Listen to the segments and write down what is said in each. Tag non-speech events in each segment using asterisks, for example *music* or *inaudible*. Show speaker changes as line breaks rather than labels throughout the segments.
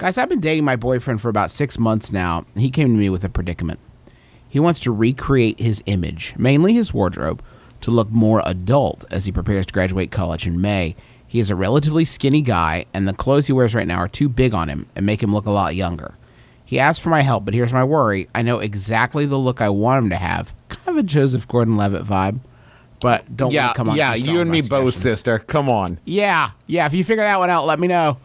Guys, I've been dating my boyfriend for about six months now, and he came to me with a predicament. He wants to recreate his image, mainly his wardrobe, to look more adult as he prepares to graduate college in May. He is a relatively skinny guy, and the clothes he wears right now are too big on him and make him look a lot younger. He asked for my help, but here's my worry. I know exactly the look I want him to have. Kind of a Joseph Gordon Levitt vibe. But don't
Yeah,
come on
yeah, you and me both, sister. Come on.
Yeah, yeah. If you figure that one out, let me know.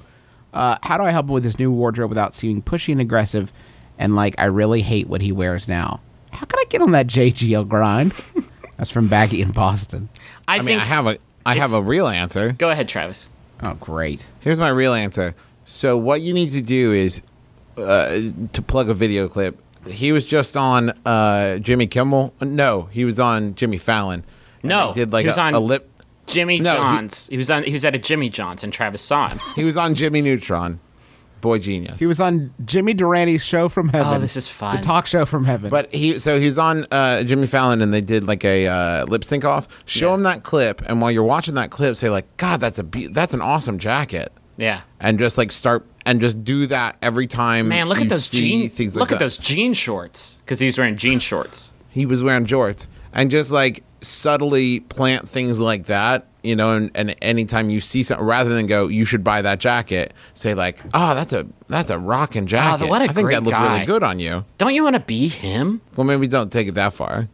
Uh, how do I help him with his new wardrobe without seeming pushy and aggressive? And like, I really hate what he wears now. How can I get on that JGL grind? *laughs* That's from Baggy in Boston.
I,
I
think
mean, I have a I have a real answer.
Go ahead, Travis.
Oh, great.
Here's my real answer. So what you need to do is uh, to plug a video clip. He was just on uh, Jimmy Kimmel. No, he was on Jimmy Fallon.
No,
he did like
he was
a,
on-
a lip.
Jimmy
No, he-
Johns. He, was on. He was at a Jimmy John's, and Travis saw him.
He was on Jimmy Neutron. Boy genius.
He was on Jimmy Durante show from heaven.
Oh, this is fun.
The talk show from heaven.
But he so he was on uh, Jimmy Fallon and they did like a uh, lip sync off. Show
Yeah.
him that clip, and while you're watching that clip, say like, "God, that's a be- that's an awesome jacket,"
Yeah.
and just like start and just do that every time.
Man, look
you
at those
see
jean.
things like
look at
that.
those jean shorts because he's wearing jean shorts.
He was wearing jorts, and just like subtly plant things like that. You know, and, and anytime you see something, rather than go, you should buy that jacket. Say like, oh, that's a that's a rocking ah, jacket.
what a
I think
great
that looked
guy.
really good on you.
Don't you want to be him?
Well, maybe don't take it that far.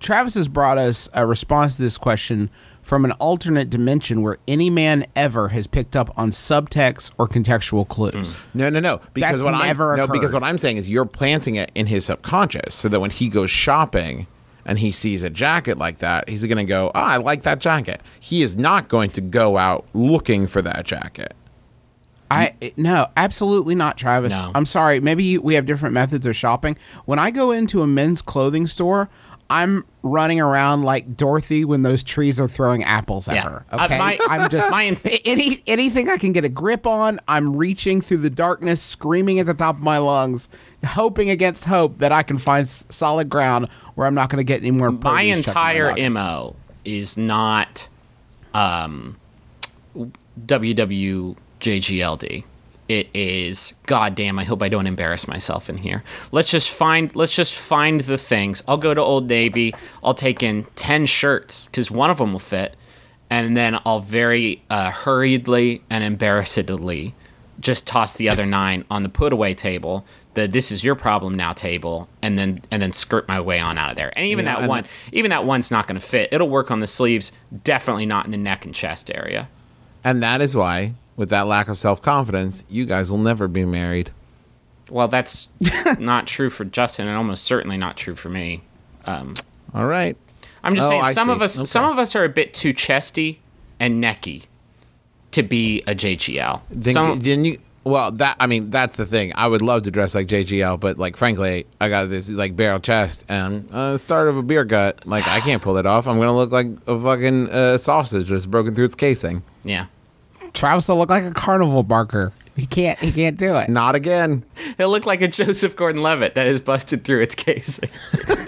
Travis has brought us a response to this question from an alternate dimension where any man ever has picked up on subtext or contextual clues. Mm.
No, no, no. Because
That's
what
never
I'm no, because what I'm saying is you're planting it in his subconscious, so that when he goes shopping and he sees a jacket like that, he's going to go, "Oh, I like that jacket." He is not going to go out looking for that jacket.
I no, absolutely not, Travis.
No.
I'm sorry. Maybe you- we have different methods of shopping. When I go into a men's clothing store, I'm running around like Dorothy when those trees are throwing apples at
Yeah.
her.
Uh,
Okay,
my-
I'm just
my- *laughs*
any anything I can get a grip on. I'm reaching through the darkness, screaming at the top of my lungs, hoping against hope that I can find s- solid ground where I'm not going to get any more.
My
in my
entire mo is not um, WWJGLD. It is goddamn. I hope I don't embarrass myself in here. Let's just find. Let's just find the things. I'll go to Old Navy. I'll take in ten shirts because one of them will fit, and then I'll very uh, hurriedly and embarrassedly just toss the other nine on the put away table. The this is your problem now table, and then and then skirt my way on out of there. And even
Yeah,
that one, even that one's not going to fit. It'll work on the sleeves, definitely not in the neck and chest area.
And that is why, with that lack of self confidence, you guys will never be married.
Well, that's *laughs* not true for Justin, and almost certainly not true for me.
All right.
I'm just
Oh,
saying some of us
Okay.
some of us are a bit too chesty and necky to be a JGL.
Then,
Some-
then you. Well, that I mean, that's the thing. I would love to dress like JGL, but like, frankly, I got this like barrel chest and uh, start of a beer gut. Like, I can't pull it off. I'm gonna look like a fucking uh, sausage that's broken through its casing.
yeah.
Travis will look like a carnival barker. He can't. He can't do it.
Not again.
He'll look like a Joseph Gordon-Levitt that is busted through its casing. *laughs*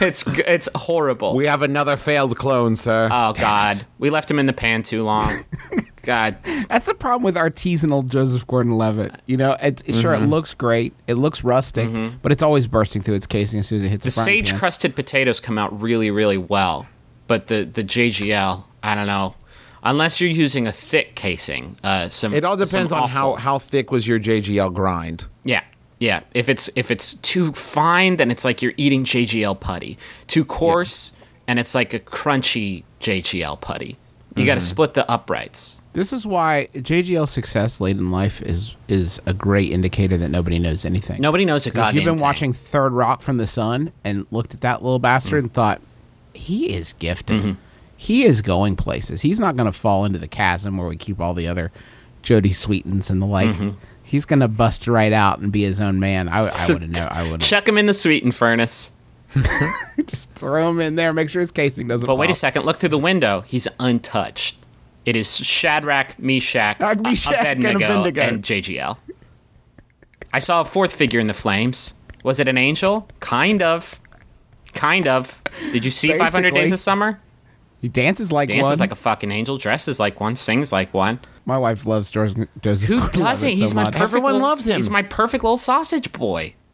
it's it's horrible.
We have another failed clone, sir.
oh God, we left him in the pan too long. *laughs* God,
That's the problem with artisanal Joseph Gordon-Levitt. You know, it, it- sure it
Mm-hmm.
looks great, it looks rustic, but it's always bursting through its casing as soon as it hits the,
the sage crusted potatoes come out really really well, but the the JGL, I don't know. Unless you're using a thick casing, uh, some
it all depends on how how thick was your JGL grind.
Yeah, yeah. If it's if it's too fine, then it's like you're eating JGL putty. Too coarse, and it's like a crunchy JGL putty. You got to
Mm-hmm.
split the uprights.
This is why JGL success late in life is is a great indicator that nobody knows anything.
Nobody knows a
if
goddamn
you've been
thing.
watching Third Rock from the Sun and looked at that little bastard and thought he is gifted,
Mm-hmm.
He is going places. He's not going to fall into the chasm where we keep all the other Jodie Sweetins and the like.
Mm-hmm.
He's going to bust right out and be his own man. I, I *laughs* wouldn't know. I wouldn't
Chuck him in the Sweetin furnace. *laughs*
just throw him in there. Make sure his casing doesn't.
But wait a second. Look through the window. He's untouched. It is Shadrach, Meshach,
Shadrach, Meshach, and
Abednego,
Abednego.
and JGL. I saw a fourth figure in the flames. Was it an angel? Kind of. Kind of. Did you see 500 Days of Summer?
He dances like
dances
one.
like a fucking angel, dresses like one, sings like one.
My wife loves George, Joseph.
Who doesn't?
so
He's my perfect.
Everyone
little-
loves him.
He's my perfect little sausage boy.